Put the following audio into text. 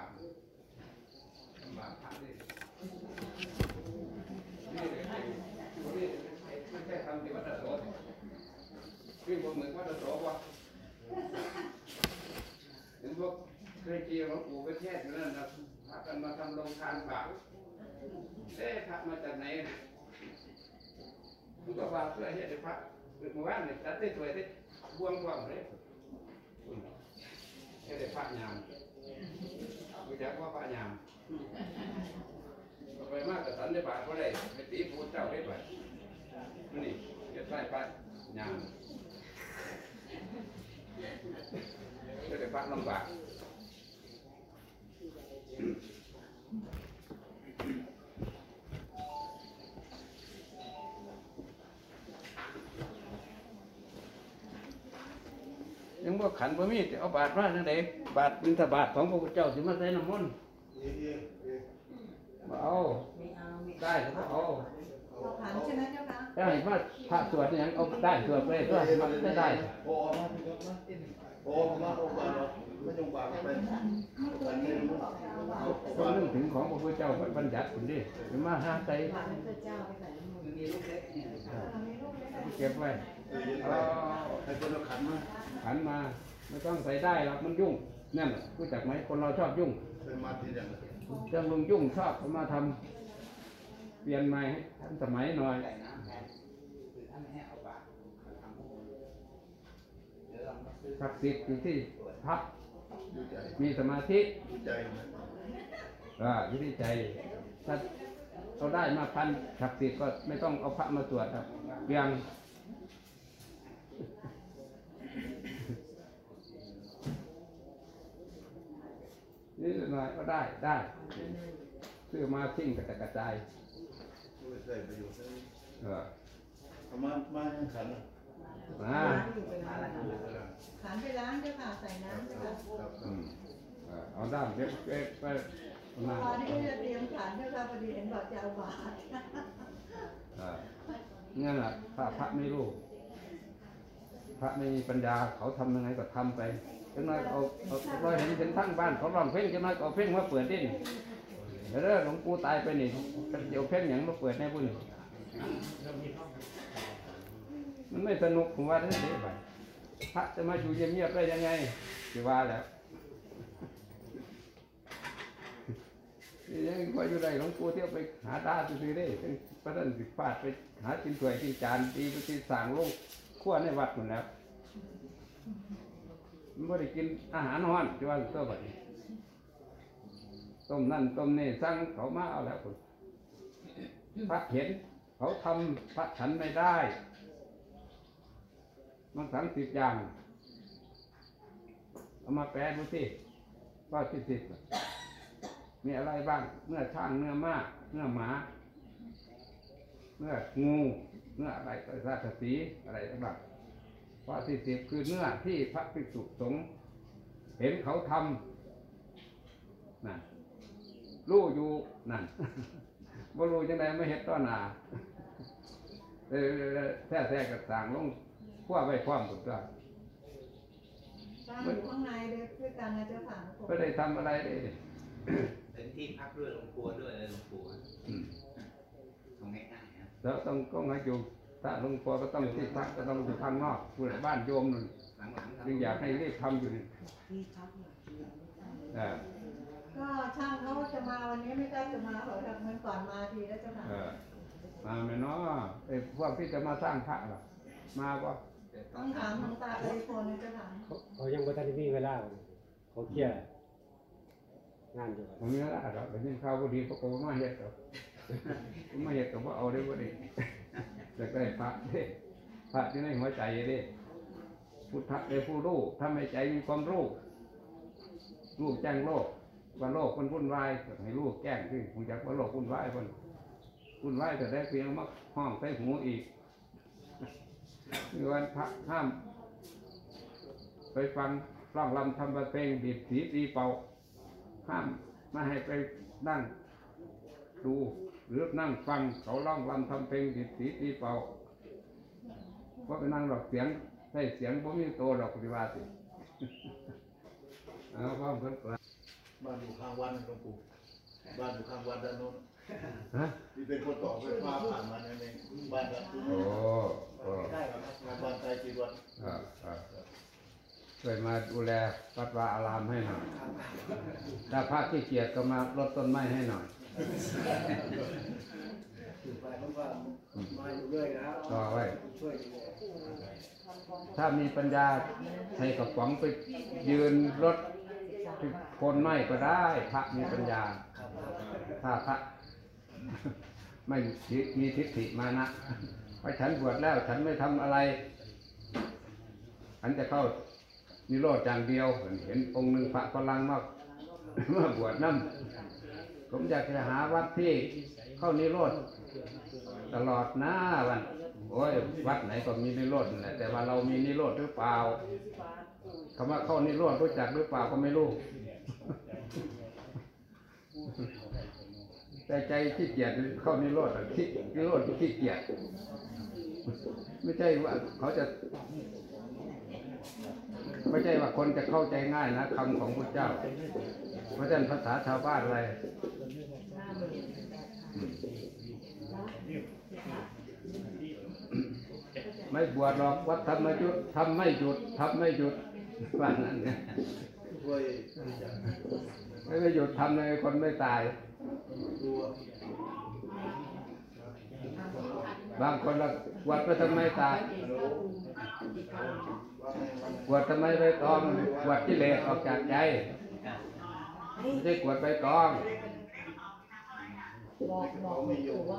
ากลำบากพระนี่นี่เลยคนนี้ไม่ใช่ทำที่วัดตะโสวิ่งบนเหมือนวัดตะโสวะเห็นพวกเคยเจีหลวงปู่ไปเทศน์อยู่นั่นนะพากันมาทำโรงทานบาปเอ๊ะพระมาจากไหนคุณก็ว่าเพื่อเฮ็ดให้พระเมื่อวานเนี่ยตัดได้สวยได้บวงกว้างเลยเฮ็ดให้พระงาม รู้จักว่าพระงามไปมากแต่สันได้บาทก็ได้ไปตีพูดเจ้าได้บาทนี่เฮ็ดไส้พระงามเฮ็ดให้พระลำบากยังบ่ขันบ่มีแต่เอาบาทมาจังได บาทบิณฑบาตของพระพุทธเจ้าสิมาใส่น้ำมนต์บ่เอาไม่เอาไม่ได้ก็บ่เอาเอาขันใช่ไหมเจ้าคะได้มาพระสวดนี่หยังเอาได้สวดไปก็มันไม่ได้โอ้มาโอ้มาโอ้มาเนาะไม่ยงบาปไปตัวนี้บอกจะเอาบาตรต้องนึกถึงของพระพุทธเจ้าบัญญัติพุ่นดิสิมาหาใส่บาตรพระเจ้าไปใส่ในมือมีลูกเล็กเนี่ยมีลูกเล็กเก็บไว้เออยังไงให้คนเราขันมาขันมา ไม่ต้องใส่ได้หรอกมันยุ่งนั่นน่ะรู้จักไหมคนเราชอบยุ่งไปมาทีเดียวเรื่องลุงยุ่งชอบเอามาทำเปลี่ยนใหม่ให้ทันสมัยหน่อยศักดิ์สิทธิ์อยู่ที่พักดูใจมีสมาธิดูใจอ่าอยู่ที่ใจถ้าเราได้มาพันศักดิ์สิทธิ์ก็ไม่ต้องเอาพระมาสวดครับเพียง นี่หน่อยก็ได้ได้ซื้อมาทิ้งกระจัดกระจายดูใจประโยชน์เออเอามามาให้ขันมาล้างอยู่ไปล้างขันไปล้างเจ้าค่ะใส่น้ำเจ้าค่ะครับอืมเออเอาด้ามเล็บไปไปมาตอนนี้ก็จะเตรียมขันเจ้าค่ะพอดีเห็นบอกจะเอาบาตรเออนั่นแหละถ้าพระไม่รู้ พระไม่มีปัญญาเขาทำยังไงก็ทำไป จังน้อยเอาเอาเราเห็นเป็นทั้งบ้านเขาร้องเพลงจังน้อยก็เอาเพลงมาเปิดดิเดี๋ยวเด้อหลวงปู่ตายไปนี่เดี๋ยวเพลงอย่างมาเปิดในบุญมันไม่สนุกผมว่าได้สิไปพระจะมาอยู่เงียบๆได้ยังไงสิว่าแล้วยังคอยอยู่ได้หลวงปู่เที่ยวไปหาตาซื้อได้พระท่านสิฟาดไปหากินถ้วยกินจานตีไปที่สั่งโลกขั้วในวัดหมดแล้ว มันไม่ได้กินอาหารฮ้อนจะว่าตัวแบบนี้ต้มนั่นต้มนี่สั่งเขามาเอาแล้วคุณพระเห็น เขาทำพระฉันไม่ได้ มันสั่งสิบอย่าง เอามาแปลดูสิว่าที่สิบมีอะไรบ้าง เนื้อช่างเนื้อม้าเนื้อหมา เนื้องู เนื้ออะไรราชสีห์อะไรต่างๆ ข้อที่สิบคือเนื้อที่พระภิกษุสงฆ์เห็นเขาทำนั่นรู้อยู่นั่นบ่รู้จังไดไม่เห็นต้อหนาเออแท้แท้กับต่างลงขั้วไว้ความสุดก็ตั้งอยู่ข้างในด้วยกันนะเจ้าค่ะไม่ได้ทำอะไรเลยเป็นที่พักด้วยหลวงปู่ด้วยเลยหลวงปู่อืมตรงง่ายๆนะแล้วต้องก็ให้อยู่ ถ้าหลวงพ่อก็ต้องที่พักก็ต้องอยู่ข้างนอกอยู่ในบ้านโยมนั่นหลังๆจึงอยากให้รีบทำอยู่นี่ที่พักเนี่ยเออก็ช่างเขาจะมาวันนี้ไม่กล้าจะมาเหรอครับเหมือนก่อนมาทีแล้วเจ้าค่ะเออมาไหมเนาะไอ้พวกที่จะมาสร้างพระล่ะมาปะต้องถามหลวงตาไปคนนะเจ้าค่ะเขาเขายังบ่ทันได้มีเวลาเขาเคลียร์งานอยู่ครับผมมีอะไรหรอกแต่ยินข่าวบ่ดีเขาก็บ่มาเฮ็ดหรอกผมมาเฮ็ดก็บ่เอาได้บ่ได้ อยากได้พระเด้พระที่ในหัวใจเด้พุทธะเป็นผู้รู้ทำให้ใจมีความรู้รู้แจ้งโลกว่าโลกมันวุ่นวายให้รู้แจ้งที่ผมอยากว่าโลกวุ่นวายมันวุ่นวายแต่ได้เพียงมาห้องใส่หูอีกมีวันพระห้าม ไปฟังร้องรำทำเพลงดีดสีตีเป่าห้ามไม่ให้ไปนั่งดู หรือนั่งฟังเขาร้องรำทำเพลงดีดสีตีเป่าเพราะไปนั่งหลอกเสียงใส่เสียงผมมีโตหลอกปฏิวัติเอาพร้อมกันก่อนบ้านอยู่ข้างวัดหลวงปู่บ้านอยู่ข้างวัดด้านโน้นฮะที่เป็นคนต่อไฟฟ้าผ่านมาในในบ้านกันโอ้โอ้ใช่ครับบ้านไทยจีวัดอ่าอ่าช่วยมาดูแลวัดวาอารามให้หน่อย ถ้าพระขี้เกียจก็มาลดต้นไม้ให้หน่อย ไปผมก็มาอยู่เรื่อยนะครับต่อไว้ ช่วยดูแลถ้ามีปัญญาให้กระป๋องไปยืนรถคนไม้ก็ได้ พระมีปัญญาถ้าพระ ไม่มีทิฏฐิมานะว่าฉันบวชแล้วฉันไม่ทำอะไร ฉันจะเข้านิโรธอย่างเดียว เห็นองค์หนึ่งพระฝรั่งมากมาบวชนั่น ผมอยากจะหาวัดที่เข้านิโรธตลอดหน้าวันโอ้ยวัดไหนก็มีนิโรธแหละแต่ว่าเรามีนิโรธหรือเปล่าคำว่าเข้านิโรธรู้จักหรือเปล่าก็ไม่รู้แต่ใจขี้เกียจเข้านิโรธขี้นิโรธขี้เกียจไม่ใช่ว่าเขาจะ ไม่ใช่ว่าคนจะเข้าใจง่ายนะคำของพระเจ้าเพราะฉะนั้นภาษาชาวบ้านอะไรไม่บวชหรอกวัดทำไม่หยุดทำไม่หยุดทำไม่หยุดว่านั้นเนี่ยช่ไม่หยุดทำเลยคนไม่ตาย บางคนละบวชไปทำไมตายบวชทำไมไปตองบวชกิเลสออกจากใจไม่ใช่บวดไปตองบอกบอกหลวงปู่ว่า